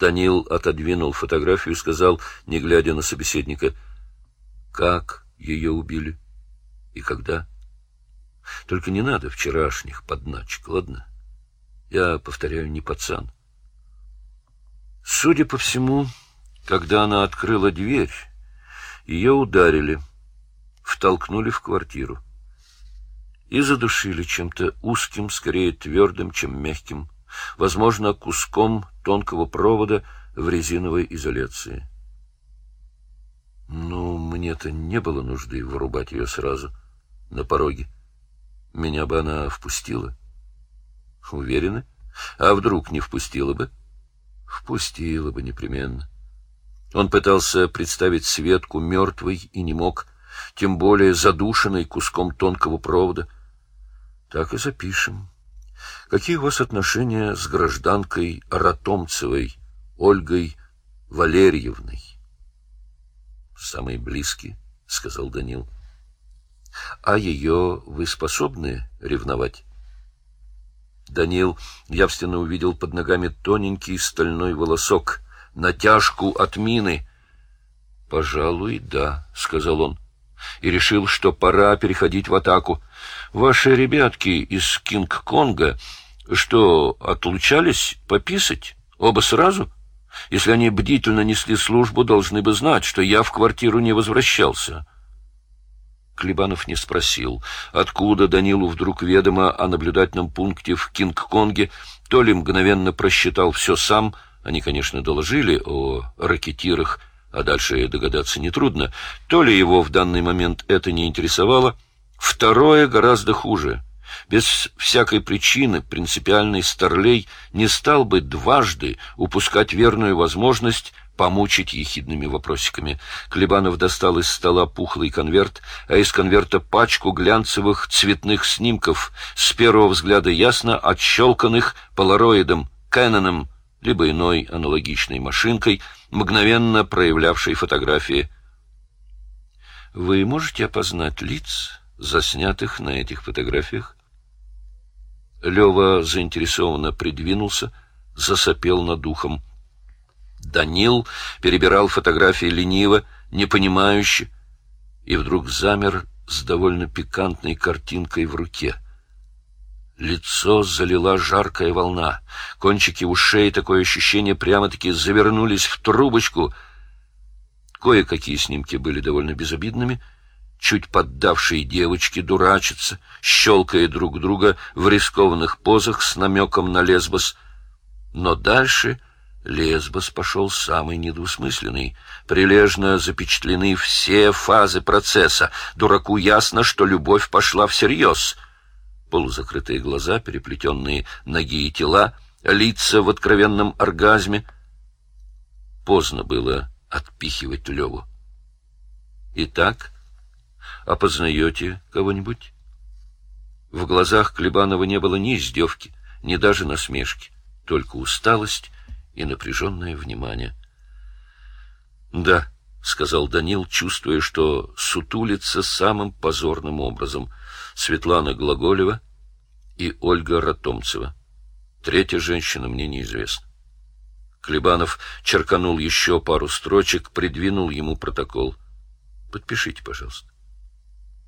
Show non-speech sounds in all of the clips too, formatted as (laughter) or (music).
Данил отодвинул фотографию и сказал, не глядя на собеседника, «Как ее убили? И когда?» «Только не надо вчерашних подначек, ладно? Я, повторяю, не пацан». Судя по всему, когда она открыла дверь, ее ударили, втолкнули в квартиру и задушили чем-то узким, скорее твердым, чем мягким, возможно, куском тонкого провода в резиновой изоляции. Ну, мне-то не было нужды вырубать ее сразу, на пороге. Меня бы она впустила. Уверены? А вдруг не впустила бы? Впустила бы непременно. Он пытался представить Светку мертвой и не мог, тем более задушенной куском тонкого провода. Так и запишем. Какие у вас отношения с гражданкой Ратомцевой, Ольгой Валерьевной? Самые близкие, — сказал Данил. А ее вы способны ревновать? Данил явственно увидел под ногами тоненький стальной волосок, натяжку от мины. «Пожалуй, да», — сказал он, и решил, что пора переходить в атаку. «Ваши ребятки из Кинг-Конга что, отлучались пописать? Оба сразу? Если они бдительно несли службу, должны бы знать, что я в квартиру не возвращался». Клебанов не спросил, откуда Данилу вдруг ведомо о наблюдательном пункте в Кинг-Конге, то ли мгновенно просчитал все сам, они, конечно, доложили о ракетирах, а дальше догадаться нетрудно, то ли его в данный момент это не интересовало. Второе гораздо хуже. Без всякой причины принципиальный Старлей не стал бы дважды упускать верную возможность помучить ехидными вопросиками. Клебанов достал из стола пухлый конверт, а из конверта пачку глянцевых цветных снимков, с первого взгляда ясно отщелканных полароидом, Кэноном, либо иной аналогичной машинкой, мгновенно проявлявшей фотографии. Вы можете опознать лиц, заснятых на этих фотографиях? Лева заинтересованно придвинулся, засопел над ухом. Данил перебирал фотографии лениво, непонимающе, и вдруг замер с довольно пикантной картинкой в руке. Лицо залила жаркая волна, кончики ушей, такое ощущение, прямо-таки завернулись в трубочку. Кое-какие снимки были довольно безобидными, чуть поддавшие девочки дурачатся, щелкая друг друга в рискованных позах с намеком на лесбос. Но дальше Лесбос пошел самый недвусмысленный. Прилежно запечатлены все фазы процесса. Дураку ясно, что любовь пошла всерьез. Полузакрытые глаза, переплетенные ноги и тела, лица в откровенном оргазме. Поздно было отпихивать Леву. Итак, опознаете кого-нибудь? В глазах Клебанова не было ни издевки, ни даже насмешки, только усталость и напряженное внимание. «Да», — сказал Данил, чувствуя, что сутулится самым позорным образом. Светлана Глаголева и Ольга Ратомцева. Третья женщина мне неизвестна. Клебанов черканул еще пару строчек, придвинул ему протокол. «Подпишите, пожалуйста».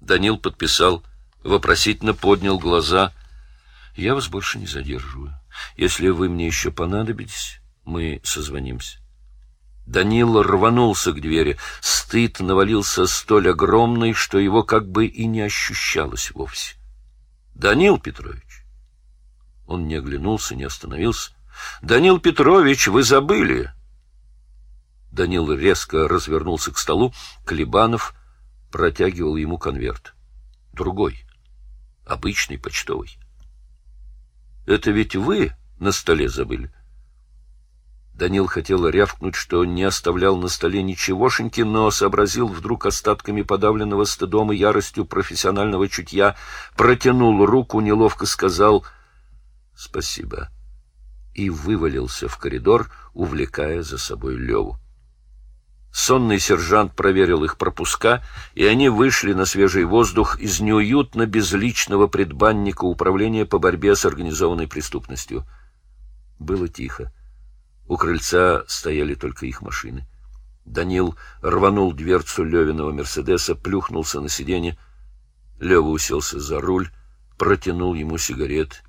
Данил подписал, вопросительно поднял глаза. «Я вас больше не задерживаю. Если вы мне еще понадобитесь, мы созвонимся. Данил рванулся к двери. Стыд навалился столь огромный, что его как бы и не ощущалось вовсе. — Данил Петрович! Он не оглянулся, не остановился. — Данил Петрович, вы забыли! Данил резко развернулся к столу. Клебанов протягивал ему конверт. Другой. Обычный почтовый. — Это ведь вы на столе забыли? — Данил хотел рявкнуть, что не оставлял на столе ничегошеньки, но сообразил вдруг остатками подавленного стыдом и яростью профессионального чутья, протянул руку, неловко сказал «Спасибо» и вывалился в коридор, увлекая за собой Леву. Сонный сержант проверил их пропуска, и они вышли на свежий воздух из неуютно безличного предбанника управления по борьбе с организованной преступностью. Было тихо. У крыльца стояли только их машины. Данил рванул дверцу Левиного «Мерседеса», плюхнулся на сиденье. Лева уселся за руль, протянул ему сигарет.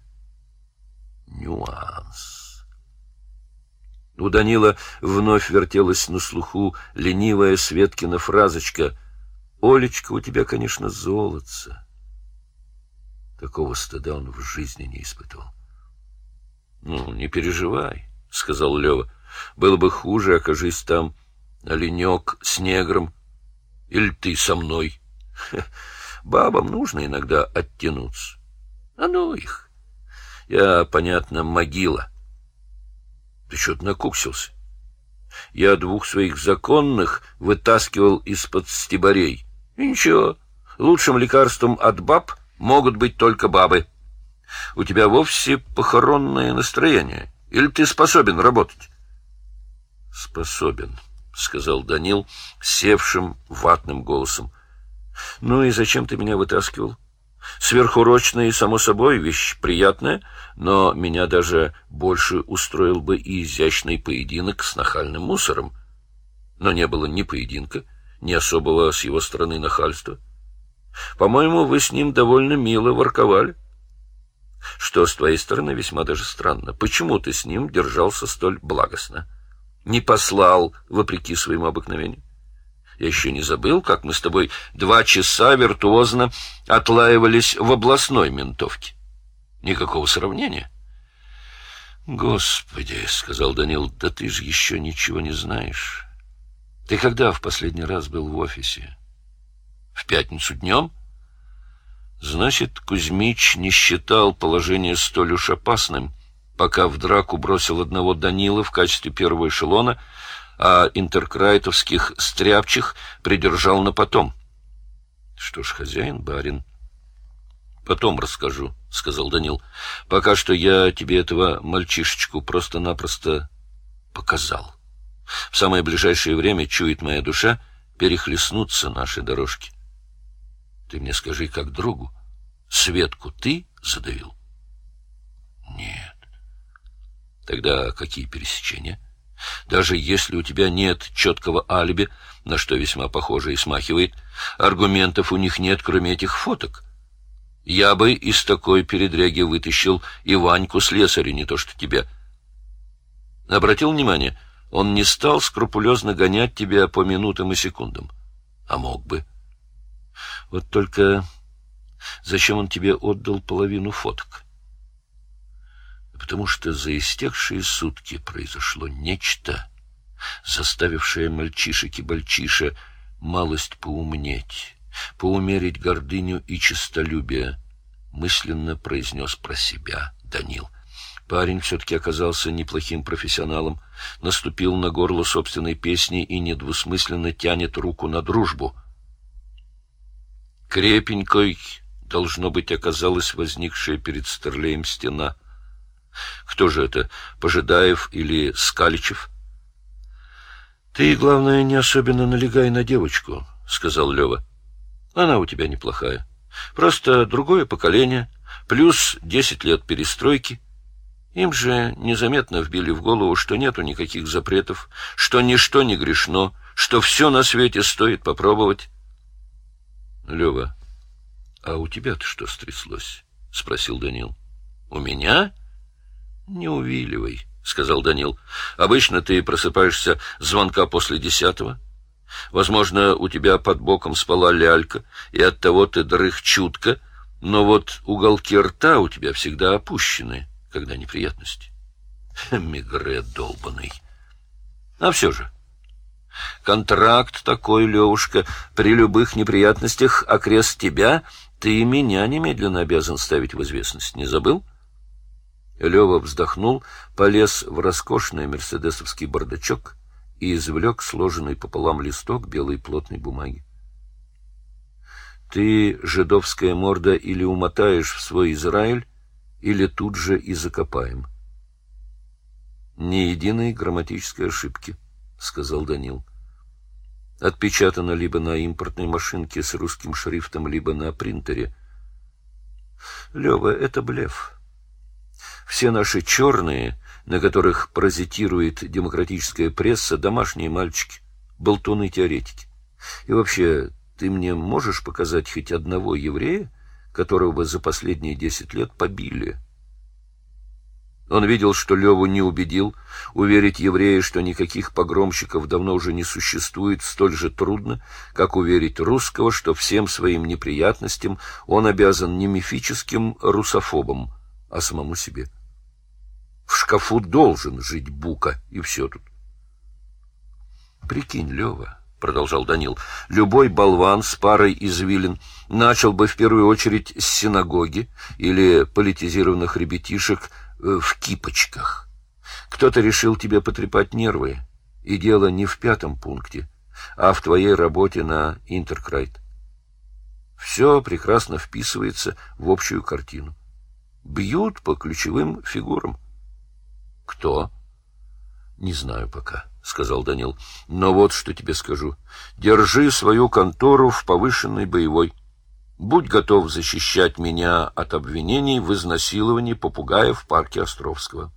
Нюанс. У Данила вновь вертелась на слуху ленивая Светкина фразочка «Олечка, у тебя, конечно, золотце». Такого стыда он в жизни не испытывал. — Ну, не переживай, — сказал Лева. — Было бы хуже, окажись там оленек с негром. Или ты со мной. (laughs) Бабам нужно иногда оттянуться. А ну их. Я, понятно, могила. Ты что-то накуксился. Я двух своих законных вытаскивал из-под стебарей. И ничего, лучшим лекарством от баб могут быть только бабы. У тебя вовсе похоронное настроение. Или ты способен работать? — Способен, — сказал Данил севшим ватным голосом. — Ну и зачем ты меня вытаскивал? Сверхурочная и, само собой, вещь приятная, но меня даже больше устроил бы и изящный поединок с нахальным мусором. Но не было ни поединка, ни особого с его стороны нахальства. По-моему, вы с ним довольно мило ворковали. Что с твоей стороны весьма даже странно. Почему ты с ним держался столь благостно? Не послал, вопреки своему обыкновению. Я еще не забыл, как мы с тобой два часа виртуозно отлаивались в областной ментовке. Никакого сравнения. Господи, — сказал Данил, — да ты же еще ничего не знаешь. Ты когда в последний раз был в офисе? В пятницу днем? Значит, Кузьмич не считал положение столь уж опасным, пока в драку бросил одного Данила в качестве первого эшелона, а интеркрайтовских стряпчих придержал на потом. Что ж, хозяин, барин. Потом расскажу, — сказал Данил. Пока что я тебе этого мальчишечку просто-напросто показал. В самое ближайшее время, чует моя душа, перехлестнутся наши дорожки. Ты мне скажи, как другу, Светку ты задавил? Нет. Тогда какие пересечения? Даже если у тебя нет четкого алиби, на что весьма похоже и смахивает, аргументов у них нет, кроме этих фоток. Я бы из такой передряги вытащил и Ваньку слесаря, не то что тебя. Обратил внимание, он не стал скрупулезно гонять тебя по минутам и секундам. А мог бы. Вот только зачем он тебе отдал половину фоток? Потому что за истекшие сутки произошло нечто, заставившее мальчишек и бальчиша малость поумнеть, поумерить гордыню и честолюбие, мысленно произнес про себя Данил. Парень все-таки оказался неплохим профессионалом, наступил на горло собственной песни и недвусмысленно тянет руку на дружбу — Крепенькой, должно быть, оказалась возникшая перед Стерлеем стена. Кто же это, Пожидаев или Скаличев? — Ты, главное, не особенно налегай на девочку, — сказал Лева. — Она у тебя неплохая. Просто другое поколение, плюс десять лет перестройки. Им же незаметно вбили в голову, что нету никаких запретов, что ничто не грешно, что все на свете стоит попробовать. — Лева, а у тебя-то что стряслось? — спросил Данил. — У меня? — Не увиливай, — сказал Данил. — Обычно ты просыпаешься звонка после десятого. Возможно, у тебя под боком спала лялька, и оттого ты дрых чутко, но вот уголки рта у тебя всегда опущены, когда неприятности. (laughs) Мигре долбанный. А все же, Контракт такой, Левушка, при любых неприятностях окрест тебя, ты меня немедленно обязан ставить в известность. Не забыл? Лева вздохнул, полез в роскошный мерседесовский бардачок и извлек сложенный пополам листок белой плотной бумаги. Ты, жидовская морда, или умотаешь в свой Израиль, или тут же и закопаем. Ни единой грамматической ошибки. — сказал Данил. Отпечатано либо на импортной машинке с русским шрифтом, либо на принтере. Лева, это блеф. Все наши черные на которых паразитирует демократическая пресса, домашние мальчики, болтуны-теоретики. И вообще, ты мне можешь показать хоть одного еврея, которого за последние десять лет побили?» Он видел, что Леву не убедил. Уверить еврея, что никаких погромщиков давно уже не существует, столь же трудно, как уверить русского, что всем своим неприятностям он обязан не мифическим русофобам, а самому себе. В шкафу должен жить Бука, и все тут. «Прикинь, Лева», — продолжал Данил, — «любой болван с парой извилин начал бы в первую очередь с синагоги или политизированных ребятишек, в кипочках. Кто-то решил тебе потрепать нервы, и дело не в пятом пункте, а в твоей работе на Интеркрайт. Все прекрасно вписывается в общую картину. Бьют по ключевым фигурам. Кто? Не знаю пока, сказал Данил. Но вот что тебе скажу. Держи свою контору в повышенной боевой. Будь готов защищать меня от обвинений в изнасиловании попугая в парке Островского.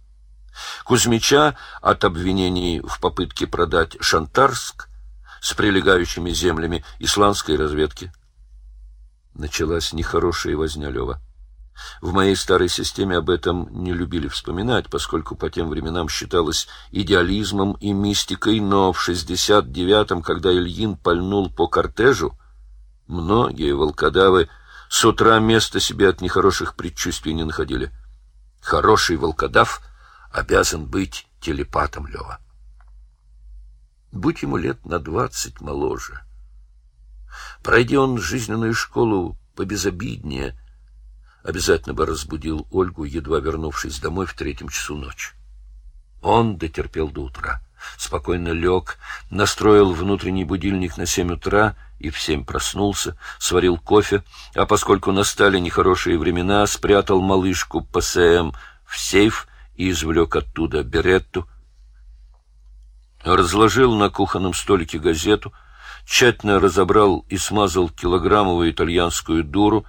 Кузьмича от обвинений в попытке продать Шантарск с прилегающими землями исландской разведки. Началась нехорошая возня Лева. В моей старой системе об этом не любили вспоминать, поскольку по тем временам считалось идеализмом и мистикой, но в 69-м, когда Ильин пальнул по кортежу, Многие волкодавы с утра места себе от нехороших предчувствий не находили. Хороший волкодав обязан быть телепатом Лева. Будь ему лет на двадцать моложе. Пройди он жизненную школу побезобиднее, обязательно бы разбудил Ольгу, едва вернувшись домой в третьем часу ночи. Он дотерпел до утра, спокойно лег, настроил внутренний будильник на семь утра и в семь проснулся, сварил кофе, а поскольку настали нехорошие времена, спрятал малышку ПСМ в сейф и извлек оттуда беретту, разложил на кухонном столике газету, тщательно разобрал и смазал килограммовую итальянскую дуру,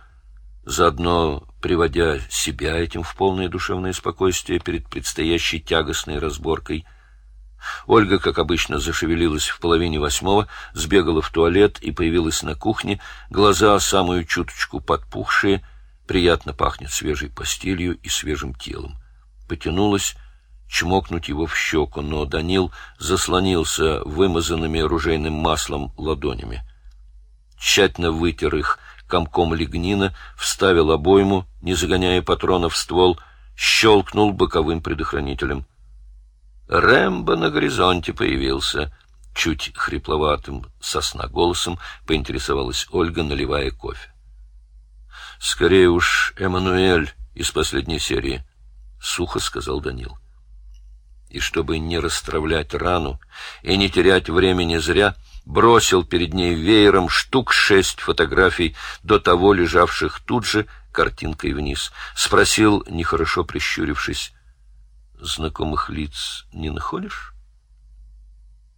заодно приводя себя этим в полное душевное спокойствие перед предстоящей тягостной разборкой – Ольга, как обычно, зашевелилась в половине восьмого, сбегала в туалет и появилась на кухне, глаза самую чуточку подпухшие, приятно пахнет свежей постелью и свежим телом. Потянулась чмокнуть его в щеку, но Данил заслонился вымазанными ружейным маслом ладонями. Тщательно вытер их комком лигнина, вставил обойму, не загоняя патронов в ствол, щелкнул боковым предохранителем — Рэмбо на горизонте появился. Чуть хрипловатым сосна голосом поинтересовалась Ольга, наливая кофе. «Скорее уж Эммануэль из последней серии», — сухо сказал Данил. И чтобы не расстравлять рану и не терять времени зря, бросил перед ней веером штук шесть фотографий, до того лежавших тут же картинкой вниз. Спросил, нехорошо прищурившись, знакомых лиц не находишь?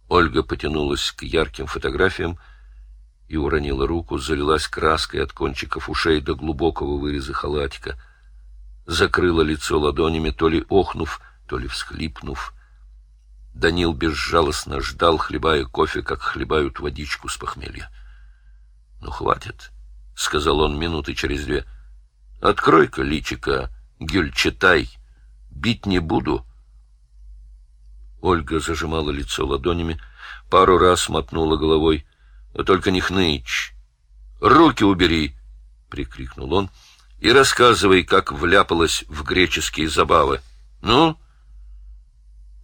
Ольга потянулась к ярким фотографиям и уронила руку, залилась краской от кончиков ушей до глубокого выреза халатика, закрыла лицо ладонями, то ли охнув, то ли всхлипнув. Данил безжалостно ждал, хлебая кофе, как хлебают водичку с похмелья. — Ну, хватит, — сказал он минуты через две. — Открой-ка личика, Гюльчатай. Бить не буду. Ольга зажимала лицо ладонями, пару раз мотнула головой. — Только не хнычь. — Руки убери! — прикрикнул он. — И рассказывай, как вляпалась в греческие забавы. Ну?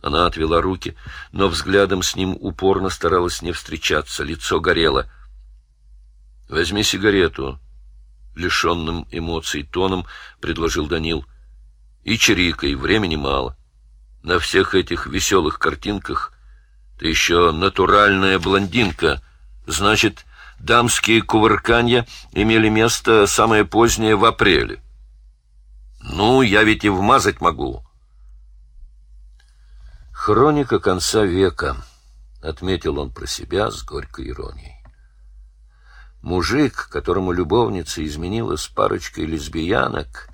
Она отвела руки, но взглядом с ним упорно старалась не встречаться. Лицо горело. — Возьми сигарету. Лишенным эмоций тоном предложил Данил. — и чирикой, времени мало. На всех этих веселых картинках ты еще натуральная блондинка. Значит, дамские кувырканья имели место самое позднее в апреле. Ну, я ведь и вмазать могу. Хроника конца века, — отметил он про себя с горькой иронией. Мужик, которому любовница изменила с парочкой лесбиянок,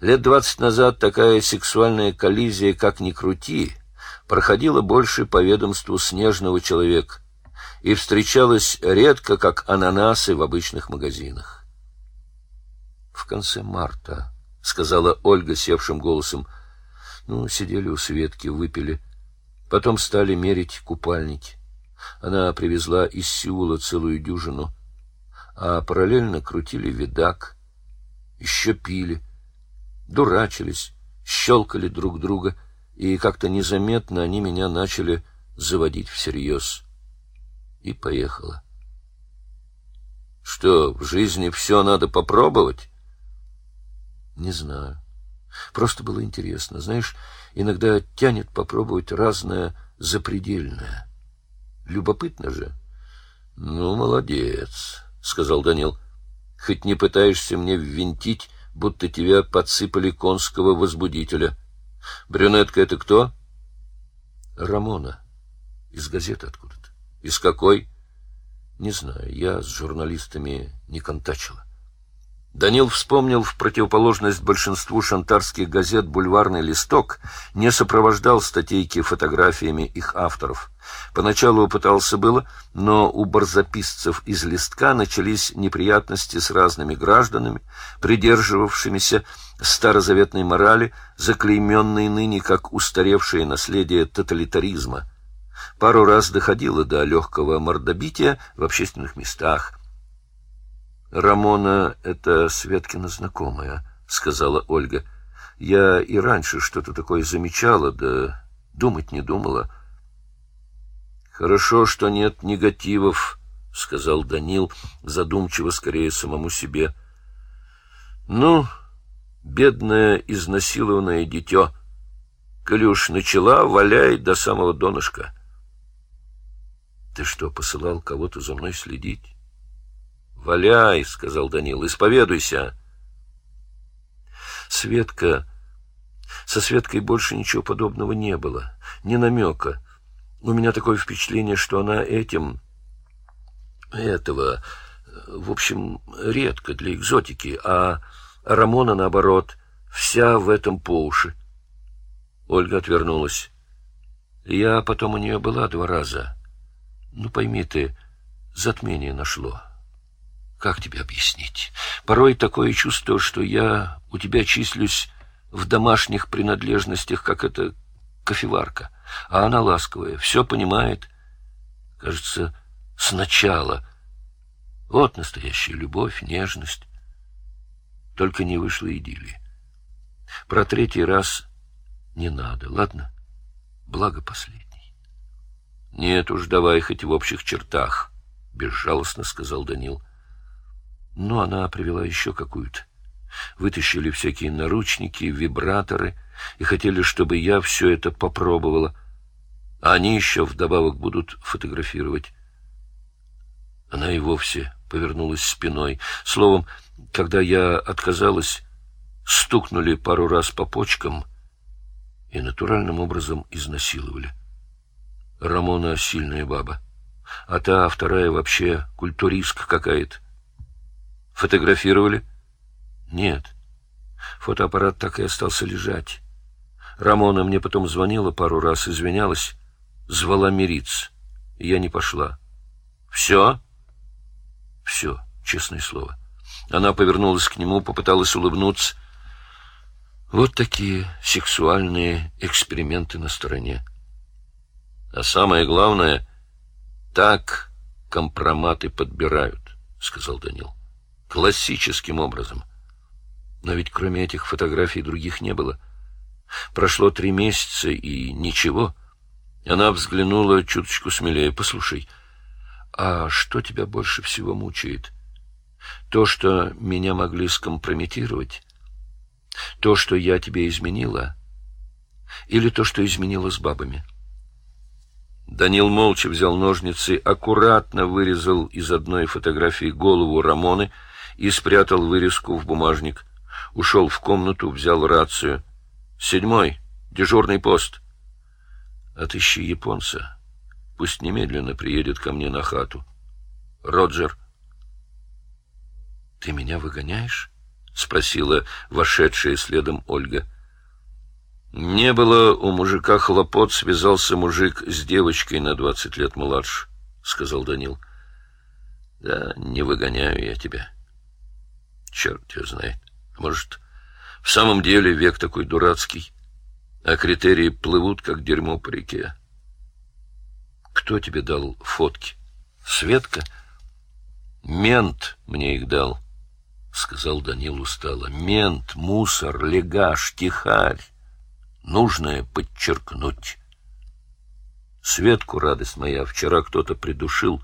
Лет двадцать назад такая сексуальная коллизия, как ни крути, проходила больше по ведомству снежного человека и встречалась редко, как ананасы в обычных магазинах. В конце марта, — сказала Ольга севшим голосом, — ну, сидели у Светки, выпили, потом стали мерить купальники. Она привезла из Сеула целую дюжину, а параллельно крутили видак, еще пили, дурачились, щелкали друг друга, и как-то незаметно они меня начали заводить всерьез. И поехала. Что, в жизни все надо попробовать? Не знаю. Просто было интересно. Знаешь, иногда тянет попробовать разное запредельное. Любопытно же. — Ну, молодец, — сказал Данил. — Хоть не пытаешься мне ввинтить, будто тебя подсыпали конского возбудителя. Брюнетка это кто? — Рамона. Из газеты откуда-то. — Из какой? — Не знаю, я с журналистами не контачила. Данил вспомнил в противоположность большинству шантарских газет бульварный листок, не сопровождал статейки фотографиями их авторов. Поначалу пытался было, но у барзаписцев из листка начались неприятности с разными гражданами, придерживавшимися старозаветной морали, заклейменной ныне как устаревшее наследие тоталитаризма. Пару раз доходило до легкого мордобития в общественных местах – Рамона — это Светкина знакомая, — сказала Ольга. Я и раньше что-то такое замечала, да думать не думала. Хорошо, что нет негативов, — сказал Данил, задумчиво скорее самому себе. Ну, бедное изнасилованное дитё, коли начала, валяй до самого донышка. Ты что, посылал кого-то за мной следить? «Валяй», — сказал Данил, — «исповедуйся». Светка... Со Светкой больше ничего подобного не было, ни намека. У меня такое впечатление, что она этим... этого... В общем, редко для экзотики, а Рамона, наоборот, вся в этом по уши. Ольга отвернулась. Я потом у нее была два раза. Ну, пойми ты, затмение нашло. Как тебе объяснить? Порой такое чувство, что я у тебя числюсь в домашних принадлежностях, как эта кофеварка. А она ласковая, все понимает. Кажется, сначала. Вот настоящая любовь, нежность. Только не вышло идиллии. Про третий раз не надо, ладно? Благо последний. Нет уж, давай хоть в общих чертах, — безжалостно сказал Данил. — но она привела еще какую-то. Вытащили всякие наручники, вибраторы и хотели, чтобы я все это попробовала. А они еще вдобавок будут фотографировать. Она и вовсе повернулась спиной. Словом, когда я отказалась, стукнули пару раз по почкам и натуральным образом изнасиловали. Рамона сильная баба, а та вторая вообще культуристка какая-то. Фотографировали? Нет. Фотоаппарат так и остался лежать. Рамона мне потом звонила пару раз, извинялась, звала мириться. Я не пошла. Все? Все, честное слово. Она повернулась к нему, попыталась улыбнуться. Вот такие сексуальные эксперименты на стороне. А самое главное, так компроматы подбирают, — сказал Данил классическим образом. Но ведь кроме этих фотографий других не было. Прошло три месяца, и ничего. Она взглянула чуточку смелее. «Послушай, а что тебя больше всего мучает? То, что меня могли скомпрометировать? То, что я тебе изменила? Или то, что изменила с бабами?» Данил молча взял ножницы, аккуратно вырезал из одной фотографии голову Рамоны — и спрятал вырезку в бумажник. Ушел в комнату, взял рацию. «Седьмой. Дежурный пост». «Отыщи японца. Пусть немедленно приедет ко мне на хату. Роджер». «Ты меня выгоняешь?» — спросила вошедшая следом Ольга. Не было у мужика хлопот, связался мужик с девочкой на двадцать лет младше, — сказал Данил. — Да, не выгоняю я тебя. Черт тебя знает. Может, в самом деле век такой дурацкий, а критерии плывут, как дерьмо по реке. Кто тебе дал фотки? Светка? Мент мне их дал, — сказал Данил устало. Мент, мусор, легаш, тихарь. Нужное подчеркнуть. Светку, радость моя, вчера кто-то придушил.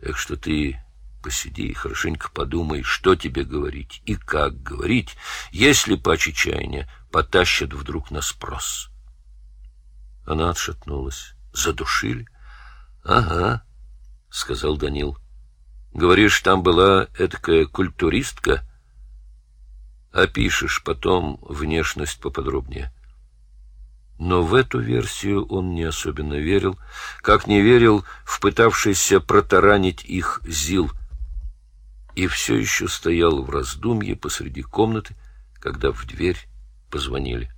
Так что ты посиди и хорошенько подумай, что тебе говорить и как говорить, если по чаяния потащат вдруг на спрос. Она отшатнулась. Задушили? — Ага, — сказал Данил. — Говоришь, там была этакая культуристка? Опишешь потом внешность поподробнее. Но в эту версию он не особенно верил, как не верил в пытавшийся протаранить их Зил — и все еще стоял в раздумье посреди комнаты, когда в дверь позвонили.